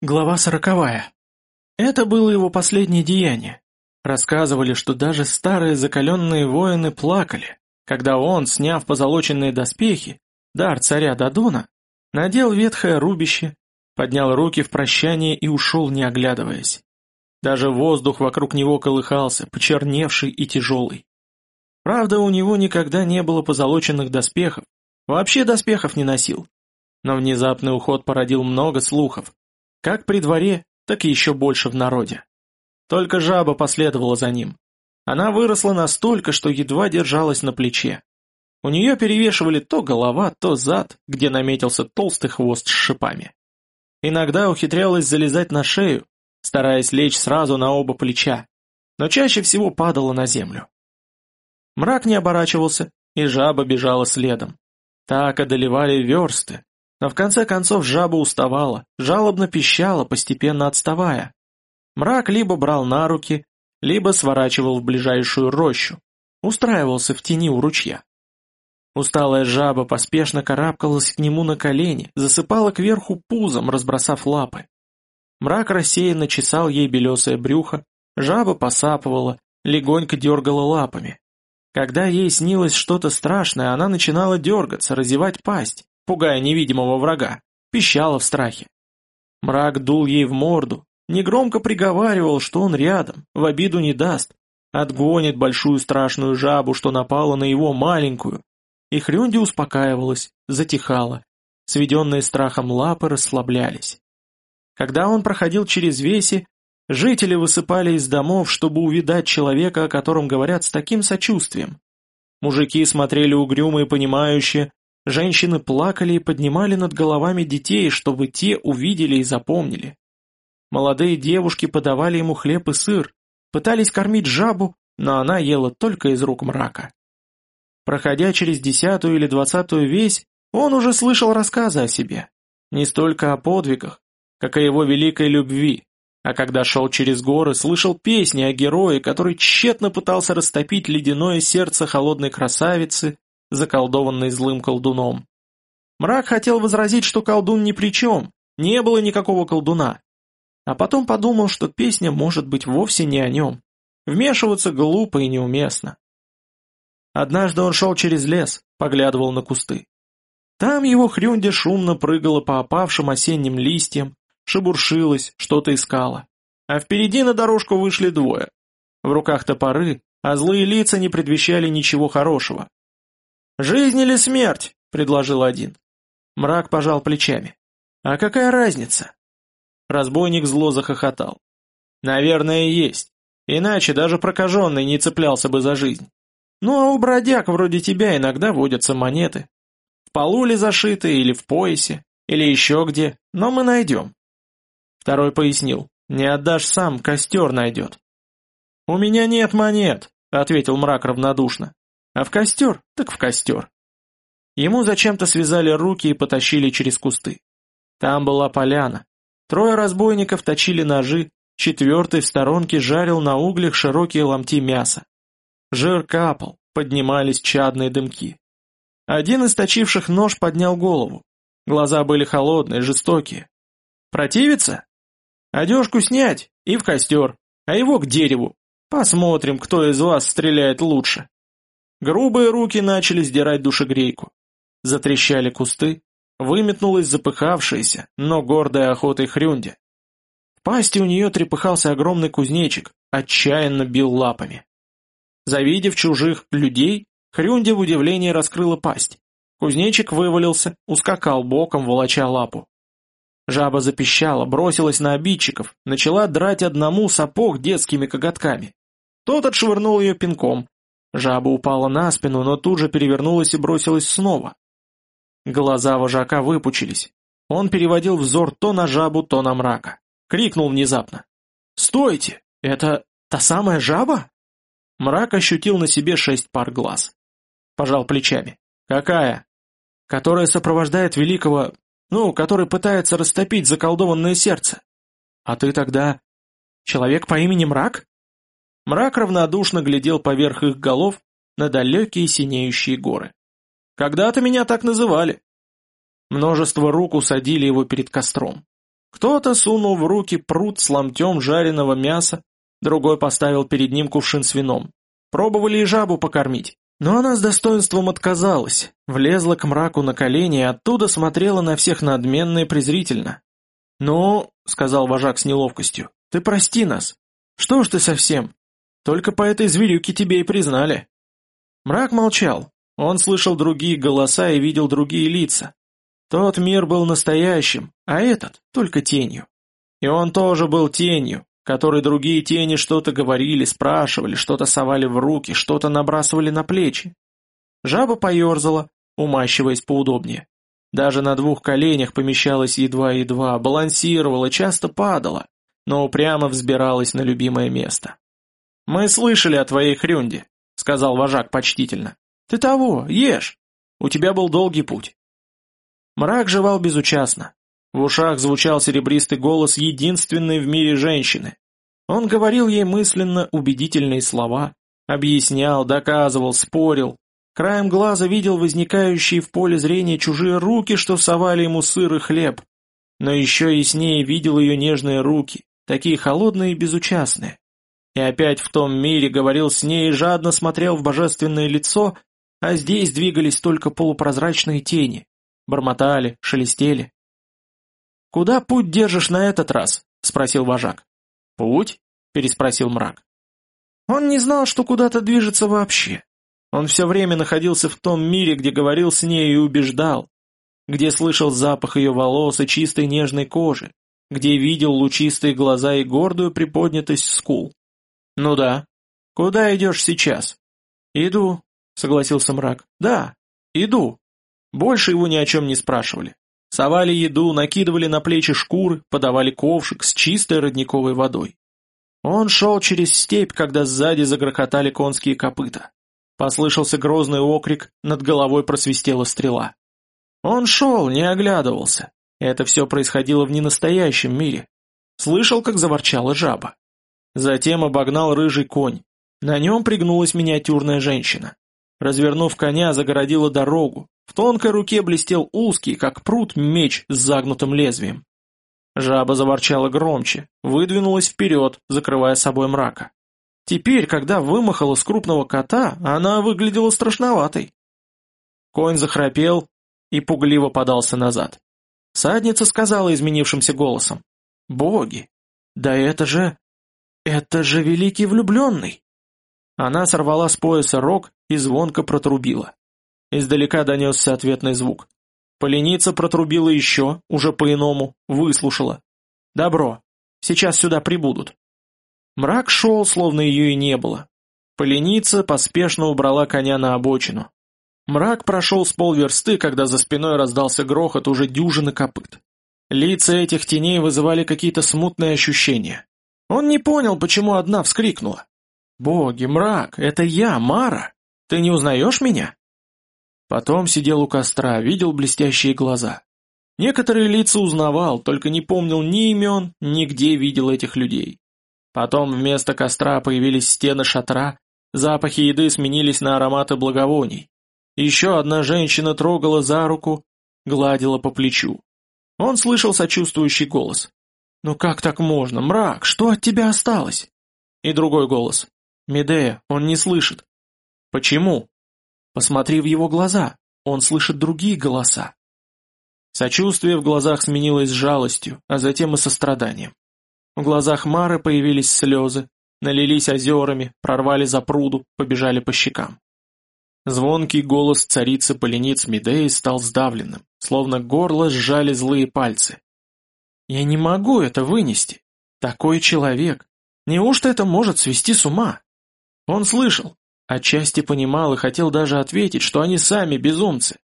Глава сороковая. Это было его последнее деяние. Рассказывали, что даже старые закаленные воины плакали, когда он, сняв позолоченные доспехи, дар царя Дадона, надел ветхое рубище, поднял руки в прощание и ушел, не оглядываясь. Даже воздух вокруг него колыхался, почерневший и тяжелый. Правда, у него никогда не было позолоченных доспехов, вообще доспехов не носил. Но внезапный уход породил много слухов, как при дворе, так и еще больше в народе. Только жаба последовала за ним. Она выросла настолько, что едва держалась на плече. У нее перевешивали то голова, то зад, где наметился толстый хвост с шипами. Иногда ухитрялась залезать на шею, стараясь лечь сразу на оба плеча, но чаще всего падала на землю. Мрак не оборачивался, и жаба бежала следом. Так одолевали версты, но в конце концов жаба уставала, жалобно пищала, постепенно отставая. Мрак либо брал на руки, либо сворачивал в ближайшую рощу, устраивался в тени у ручья. Усталая жаба поспешно карабкалась к нему на колени, засыпала кверху пузом, разбросав лапы. Мрак рассеянно чесал ей белесое брюхо, жаба посапывала, легонько дергала лапами. Когда ей снилось что-то страшное, она начинала дергаться, разевать пасть, пугая невидимого врага, пищала в страхе. Мрак дул ей в морду, негромко приговаривал, что он рядом, в обиду не даст, отгонит большую страшную жабу, что напала на его маленькую. И Хрюнди успокаивалась, затихала, сведенные страхом лапы расслаблялись. Когда он проходил через веси, жители высыпали из домов, чтобы увидать человека, о котором говорят с таким сочувствием. Мужики смотрели угрюмо и понимающе, Женщины плакали и поднимали над головами детей, чтобы те увидели и запомнили. Молодые девушки подавали ему хлеб и сыр, пытались кормить жабу, но она ела только из рук мрака. Проходя через десятую или двадцатую весь, он уже слышал рассказы о себе. Не столько о подвигах, как о его великой любви, а когда шел через горы, слышал песни о герое, который тщетно пытался растопить ледяное сердце холодной красавицы, заколдованный злым колдуном. Мрак хотел возразить, что колдун ни при чем, не было никакого колдуна. А потом подумал, что песня может быть вовсе не о нем. Вмешиваться глупо и неуместно. Однажды он шел через лес, поглядывал на кусты. Там его хрюнде шумно прыгала по опавшим осенним листьям, шебуршилась, что-то искала. А впереди на дорожку вышли двое. В руках топоры, а злые лица не предвещали ничего хорошего. «Жизнь или смерть?» — предложил один. Мрак пожал плечами. «А какая разница?» Разбойник зло захохотал. «Наверное, есть. Иначе даже прокаженный не цеплялся бы за жизнь. Ну а у бродяг вроде тебя иногда водятся монеты. В полу ли зашиты, или в поясе, или еще где, но мы найдем». Второй пояснил. «Не отдашь сам, костер найдет». «У меня нет монет», — ответил мрак равнодушно. А в костер, так в костер. Ему зачем-то связали руки и потащили через кусты. Там была поляна. Трое разбойников точили ножи, четвертый в сторонке жарил на углях широкие ломти мяса. Жир капал, поднимались чадные дымки. Один из точивших нож поднял голову. Глаза были холодные, жестокие. Противиться? Одежку снять и в костер, а его к дереву. Посмотрим, кто из вас стреляет лучше. Грубые руки начали сдирать душегрейку. Затрещали кусты, выметнулась запыхавшаяся, но гордая охотой хрюнди. В пасти у нее трепыхался огромный кузнечик, отчаянно бил лапами. Завидев чужих людей, хрюнди в удивлении раскрыла пасть. Кузнечик вывалился, ускакал боком, волоча лапу. Жаба запищала, бросилась на обидчиков, начала драть одному сапог детскими коготками. Тот отшвырнул ее пинком, Жаба упала на спину, но тут же перевернулась и бросилась снова. Глаза вожака выпучились. Он переводил взор то на жабу, то на мрака. Крикнул внезапно. «Стойте! Это та самая жаба?» Мрак ощутил на себе шесть пар глаз. Пожал плечами. «Какая?» «Которая сопровождает великого... Ну, который пытается растопить заколдованное сердце. А ты тогда... Человек по имени Мрак?» Мрак равнодушно глядел поверх их голов на далекие синеющие горы. «Когда-то меня так называли». Множество рук усадили его перед костром. Кто-то сунул в руки пруд с ломтем жареного мяса, другой поставил перед ним кувшин с вином. Пробовали и жабу покормить. Но она с достоинством отказалась, влезла к мраку на колени и оттуда смотрела на всех надменно и презрительно. «Ну», — сказал вожак с неловкостью, — «ты прости нас. Что ж ты совсем? Только по этой зверюке тебе и признали». Мрак молчал. Он слышал другие голоса и видел другие лица. Тот мир был настоящим, а этот — только тенью. И он тоже был тенью, которой другие тени что-то говорили, спрашивали, что-то совали в руки, что-то набрасывали на плечи. Жаба поерзала, умащиваясь поудобнее. Даже на двух коленях помещалась едва-едва, балансировала, часто падала, но упрямо взбиралась на любимое место. «Мы слышали о твоей хрюнде», — сказал вожак почтительно. «Ты того, ешь. У тебя был долгий путь». Мрак жевал безучастно. В ушах звучал серебристый голос единственной в мире женщины. Он говорил ей мысленно убедительные слова, объяснял, доказывал, спорил. Краем глаза видел возникающие в поле зрения чужие руки, что совали ему сыр и хлеб. Но еще яснее видел ее нежные руки, такие холодные и безучастные. И опять в том мире говорил с ней и жадно смотрел в божественное лицо, а здесь двигались только полупрозрачные тени, бормотали, шелестели. «Куда путь держишь на этот раз?» — спросил вожак. «Путь?» — переспросил мрак. Он не знал, что куда-то движется вообще. Он все время находился в том мире, где говорил с ней и убеждал, где слышал запах ее волос и чистой нежной кожи, где видел лучистые глаза и гордую приподнятость скул. «Ну да. Куда идешь сейчас?» «Иду», — согласился мрак. «Да, иду». Больше его ни о чем не спрашивали. Совали еду, накидывали на плечи шкуры, подавали ковшик с чистой родниковой водой. Он шел через степь, когда сзади загрохотали конские копыта. Послышался грозный окрик, над головой просвистела стрела. Он шел, не оглядывался. Это все происходило в ненастоящем мире. Слышал, как заворчала жаба. Затем обогнал рыжий конь. На нем пригнулась миниатюрная женщина. Развернув коня, загородила дорогу. В тонкой руке блестел узкий, как пруд, меч с загнутым лезвием. Жаба заворчала громче, выдвинулась вперед, закрывая собой мрака. Теперь, когда вымахала с крупного кота, она выглядела страшноватой. Конь захрапел и пугливо подался назад. Садница сказала изменившимся голосом. «Боги! Да это же... это же великий влюбленный!» Она сорвала с пояса рог и звонко протрубила. Издалека донесся ответный звук. Поленица протрубила еще, уже по-иному, выслушала. «Добро. Сейчас сюда прибудут». Мрак шел, словно ее и не было. Поленица поспешно убрала коня на обочину. Мрак прошел с полверсты, когда за спиной раздался грохот уже дюжины копыт. Лица этих теней вызывали какие-то смутные ощущения. Он не понял, почему одна вскрикнула. «Боги, мрак, это я, Мара! Ты не узнаешь меня?» Потом сидел у костра, видел блестящие глаза. Некоторые лица узнавал, только не помнил ни имен, ни где видел этих людей. Потом вместо костра появились стены шатра, запахи еды сменились на ароматы благовоний. Еще одна женщина трогала за руку, гладила по плечу. Он слышал сочувствующий голос. «Ну как так можно? Мрак, что от тебя осталось?» И другой голос. «Медея, он не слышит». «Почему?» «Посмотри в его глаза, он слышит другие голоса». Сочувствие в глазах сменилось жалостью, а затем и состраданием. В глазах Мары появились слезы, налились озерами, прорвали за пруду, побежали по щекам. Звонкий голос царицы полениц Медеи стал сдавленным, словно горло сжали злые пальцы. «Я не могу это вынести. Такой человек. Неужто это может свести с ума?» Он слышал, отчасти понимал и хотел даже ответить, что они сами безумцы.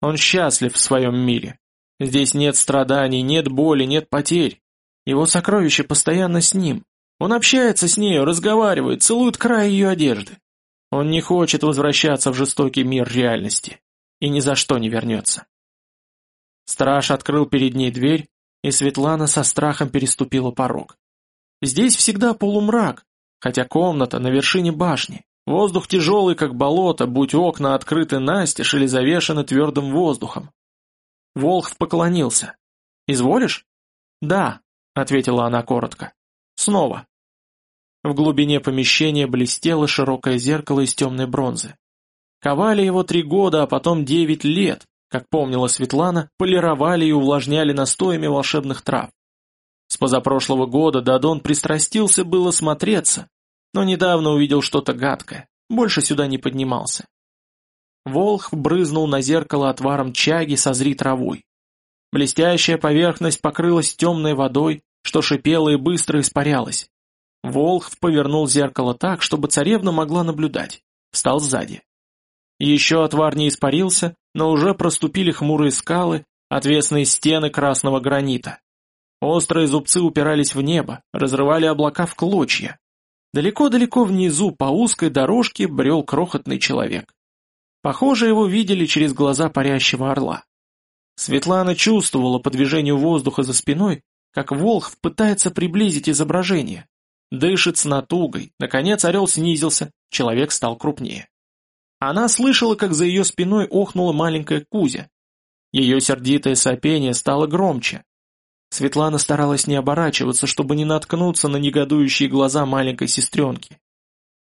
Он счастлив в своем мире. Здесь нет страданий, нет боли, нет потерь. Его сокровище постоянно с ним. Он общается с нею, разговаривает, целует край ее одежды. Он не хочет возвращаться в жестокий мир реальности. И ни за что не вернется. Страж открыл перед ней дверь, и Светлана со страхом переступила порог. Здесь всегда полумрак, хотя комната на вершине башни. Воздух тяжелый, как болото, будь окна открыты настежь или завешаны твердым воздухом. Волхв поклонился. «Изволишь?» «Да», — ответила она коротко. «Снова». В глубине помещения блестело широкое зеркало из темной бронзы. Ковали его три года, а потом девять лет, как помнила Светлана, полировали и увлажняли настоями волшебных трав. С позапрошлого года Дадон пристрастился было смотреться, но недавно увидел что-то гадкое, больше сюда не поднимался. Волх брызнул на зеркало отваром чаги со зри травой. Блестящая поверхность покрылась темной водой, что шипела и быстро испарялась. Волх повернул зеркало так, чтобы царевна могла наблюдать. Встал сзади. Еще отвар не испарился, но уже проступили хмурые скалы, отвесные стены красного гранита. Острые зубцы упирались в небо, разрывали облака в клочья. Далеко-далеко внизу по узкой дорожке брел крохотный человек. Похоже, его видели через глаза парящего орла. Светлана чувствовала по движению воздуха за спиной, как Волхв пытается приблизить изображение. Дышит с натугой, наконец орел снизился, человек стал крупнее. Она слышала, как за ее спиной охнула маленькая Кузя. Ее сердитое сопение стало громче, Светлана старалась не оборачиваться, чтобы не наткнуться на негодующие глаза маленькой сестренки.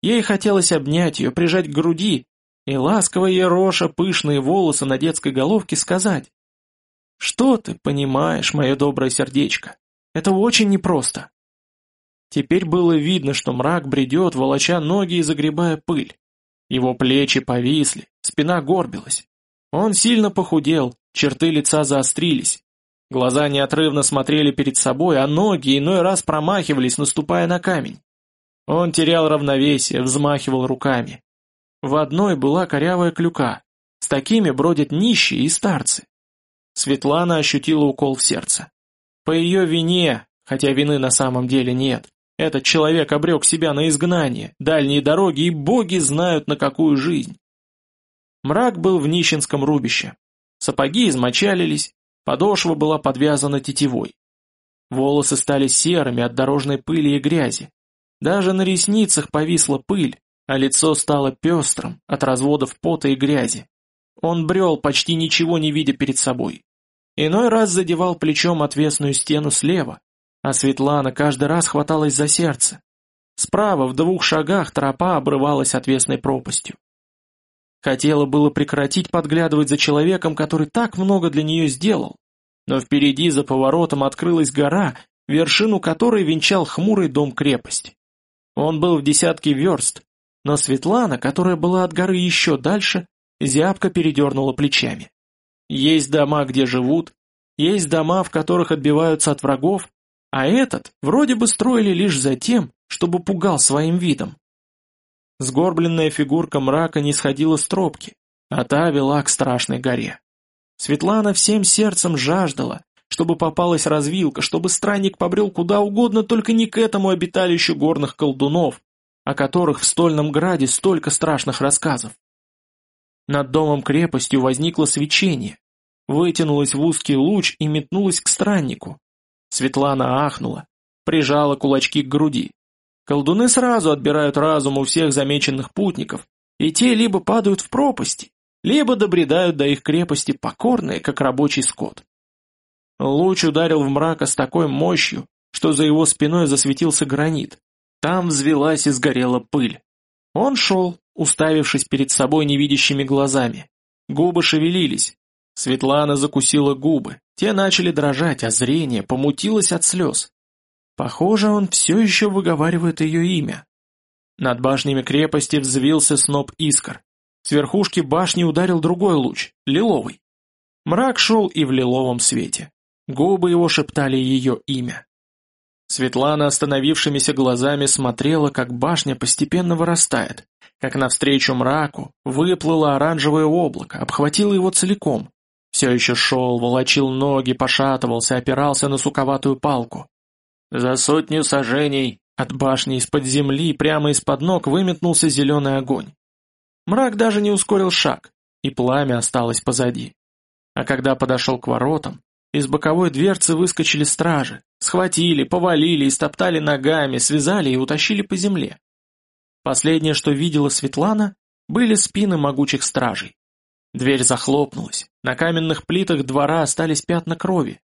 Ей хотелось обнять ее, прижать к груди, и ласково ероша пышные волосы на детской головке сказать. «Что ты понимаешь, мое доброе сердечко? Это очень непросто». Теперь было видно, что мрак бредет, волоча ноги и загребая пыль. Его плечи повисли, спина горбилась. Он сильно похудел, черты лица заострились. Глаза неотрывно смотрели перед собой, а ноги иной раз промахивались, наступая на камень. Он терял равновесие, взмахивал руками. В одной была корявая клюка. С такими бродят нищие и старцы. Светлана ощутила укол в сердце. По ее вине, хотя вины на самом деле нет, этот человек обрек себя на изгнание, дальние дороги и боги знают на какую жизнь. Мрак был в нищенском рубище. Сапоги измочалились, Подошва была подвязана тетивой. Волосы стали серыми от дорожной пыли и грязи. Даже на ресницах повисла пыль, а лицо стало пестрым от разводов пота и грязи. Он брел, почти ничего не видя перед собой. Иной раз задевал плечом отвесную стену слева, а Светлана каждый раз хваталась за сердце. Справа, в двух шагах, тропа обрывалась отвесной пропастью. Хотела было прекратить подглядывать за человеком, который так много для нее сделал. Но впереди за поворотом открылась гора, вершину которой венчал хмурый дом-крепость. Он был в десятке верст, но Светлана, которая была от горы еще дальше, зябко передернула плечами. Есть дома, где живут, есть дома, в которых отбиваются от врагов, а этот вроде бы строили лишь за тем, чтобы пугал своим видом. Сгорбленная фигурка мрака не сходила с тропки, а та вела к страшной горе. Светлана всем сердцем жаждала, чтобы попалась развилка, чтобы странник побрел куда угодно, только не к этому обиталищу горных колдунов, о которых в Стольном Граде столько страшных рассказов. Над домом-крепостью возникло свечение, вытянулось в узкий луч и метнулось к страннику. Светлана ахнула, прижала кулачки к груди. Колдуны сразу отбирают разум у всех замеченных путников, и те либо падают в пропасти, либо добредают до их крепости покорные, как рабочий скот. Луч ударил в мрака с такой мощью, что за его спиной засветился гранит. Там взвелась и сгорела пыль. Он шел, уставившись перед собой невидящими глазами. Губы шевелились. Светлана закусила губы. Те начали дрожать, а зрение помутилось от слез. Похоже, он все еще выговаривает ее имя. Над башнями крепости взвился сноп искр. С верхушки башни ударил другой луч, лиловый. Мрак шел и в лиловом свете. Губы его шептали ее имя. Светлана остановившимися глазами смотрела, как башня постепенно вырастает, как навстречу мраку выплыло оранжевое облако, обхватило его целиком. Все еще шел, волочил ноги, пошатывался, опирался на суковатую палку. За сотню сажений от башни из-под земли прямо из-под ног выметнулся зеленый огонь. Мрак даже не ускорил шаг, и пламя осталось позади. А когда подошел к воротам, из боковой дверцы выскочили стражи, схватили, повалили, истоптали ногами, связали и утащили по земле. Последнее, что видела Светлана, были спины могучих стражей. Дверь захлопнулась, на каменных плитах двора остались пятна крови.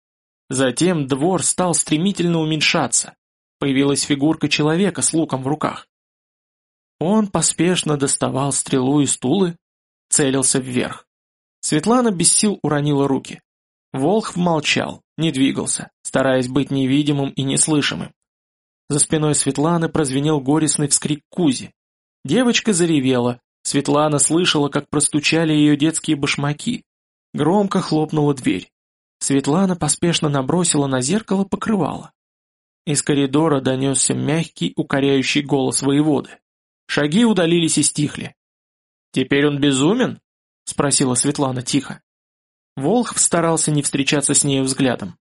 Затем двор стал стремительно уменьшаться. Появилась фигурка человека с луком в руках. Он поспешно доставал стрелу из стулы, целился вверх. Светлана без сил уронила руки. Волхв молчал, не двигался, стараясь быть невидимым и неслышимым. За спиной Светланы прозвенел горестный вскрик Кузи. Девочка заревела, Светлана слышала, как простучали ее детские башмаки. Громко хлопнула дверь. Светлана поспешно набросила на зеркало покрывало. Из коридора донесся мягкий, укоряющий голос воеводы. Шаги удалились и стихли. «Теперь он безумен?» — спросила Светлана тихо. Волхв старался не встречаться с ней взглядом.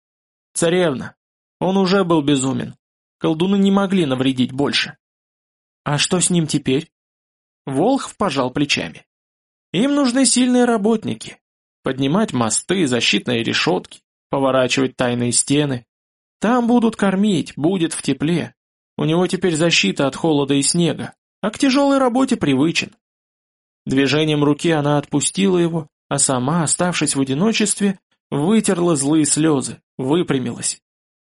«Царевна, он уже был безумен. Колдуны не могли навредить больше». «А что с ним теперь?» Волхв пожал плечами. «Им нужны сильные работники. Поднимать мосты, защитные решетки, поворачивать тайные стены. Там будут кормить, будет в тепле. У него теперь защита от холода и снега, а к тяжелой работе привычен». Движением руки она отпустила его, а сама, оставшись в одиночестве, вытерла злые слезы, выпрямилась.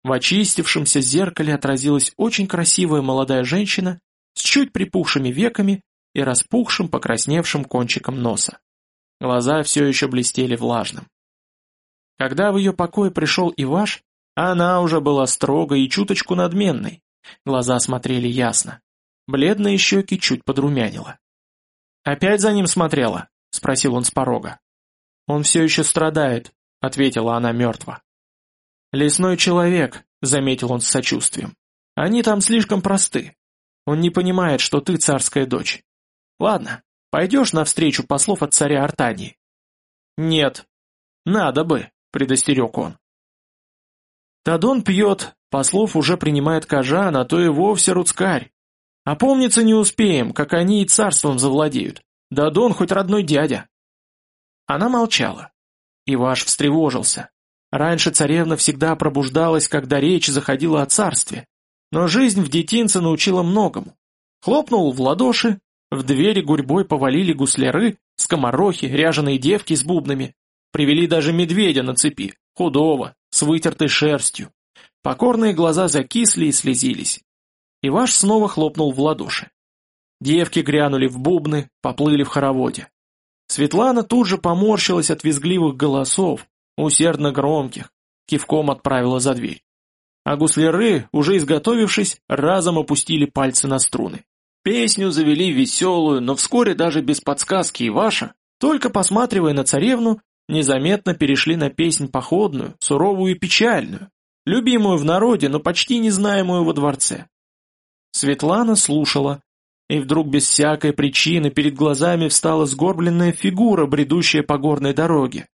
В очистившемся зеркале отразилась очень красивая молодая женщина с чуть припухшими веками и распухшим покрасневшим кончиком носа. Глаза все еще блестели влажным. Когда в ее покое пришел Иваш, она уже была строгой и чуточку надменной. Глаза смотрели ясно. Бледные щеки чуть подрумянило. «Опять за ним смотрела?» — спросил он с порога. «Он все еще страдает», — ответила она мертво. «Лесной человек», — заметил он с сочувствием. «Они там слишком просты. Он не понимает, что ты царская дочь. Ладно, пойдешь навстречу послов от царя Артании?» «Нет». «Надо бы», — предостерег он. Тадон пьет, послов уже принимает кожан, а то и вовсе руцкарь. А помнится не успеем, как они и царством завладеют. Дадон хоть родной дядя. Она молчала. Иваш встревожился. Раньше царевна всегда пробуждалась, когда речь заходила о царстве. Но жизнь в детинце научила многому. Хлопнул в ладоши, в двери гурьбой повалили гусляры, скоморохи, ряженые девки с бубнами. Привели даже медведя на цепи, худого, с вытертой шерстью. Покорные глаза закисли и слезились. Иваш снова хлопнул в ладоши. Девки грянули в бубны, поплыли в хороводе. Светлана тут же поморщилась от визгливых голосов, усердно громких, кивком отправила за дверь. А гусляры, уже изготовившись, разом опустили пальцы на струны. Песню завели веселую, но вскоре даже без подсказки Иваша, только посматривая на царевну, незаметно перешли на песнь походную, суровую и печальную, любимую в народе, но почти незнаемую во дворце. Светлана слушала, и вдруг без всякой причины перед глазами встала сгорбленная фигура, бредущая по горной дороге.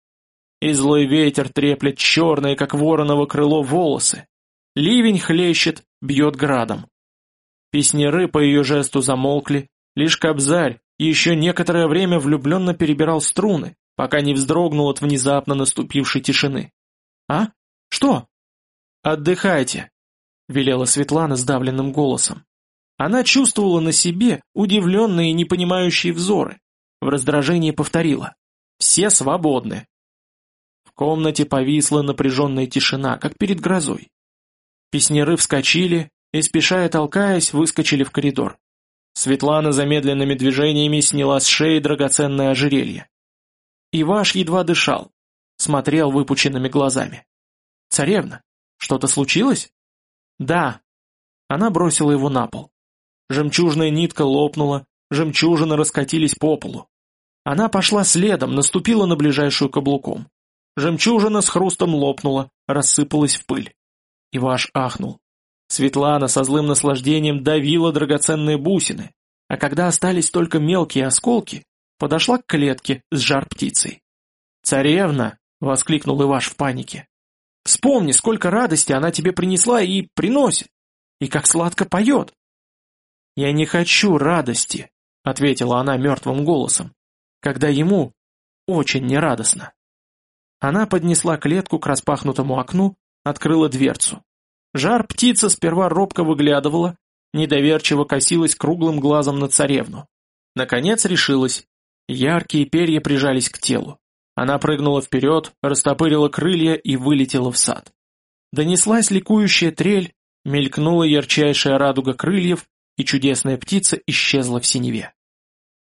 И злой ветер треплет черные, как вороново крыло, волосы. Ливень хлещет, бьет градом. Песнеры по ее жесту замолкли, лишь Кобзарь еще некоторое время влюбленно перебирал струны, пока не вздрогнул от внезапно наступившей тишины. «А? Что?» «Отдыхайте», — велела Светлана сдавленным голосом. Она чувствовала на себе удивленные и непонимающие взоры. В раздражении повторила. «Все свободны». В комнате повисла напряженная тишина, как перед грозой. Песнеры вскочили и, спешая толкаясь, выскочили в коридор. Светлана замедленными движениями сняла с шеи драгоценное ожерелье. Иваш едва дышал, смотрел выпученными глазами. «Царевна, что-то случилось?» «Да». Она бросила его на пол. Жемчужная нитка лопнула, жемчужины раскатились по полу. Она пошла следом, наступила на ближайшую каблуком. Жемчужина с хрустом лопнула, рассыпалась в пыль. Иваш ахнул. Светлана со злым наслаждением давила драгоценные бусины, а когда остались только мелкие осколки, подошла к клетке с жар-птицей. «Царевна!» — воскликнул Иваш в панике. «Вспомни, сколько радости она тебе принесла и приносит, и как сладко поет!» «Я не хочу радости», — ответила она мертвым голосом, когда ему очень нерадостно. Она поднесла клетку к распахнутому окну, открыла дверцу. Жар птица сперва робко выглядывала, недоверчиво косилась круглым глазом на царевну. Наконец решилась. Яркие перья прижались к телу. Она прыгнула вперед, растопырила крылья и вылетела в сад. Донеслась ликующая трель, мелькнула ярчайшая радуга крыльев, и чудесная птица исчезла в синеве.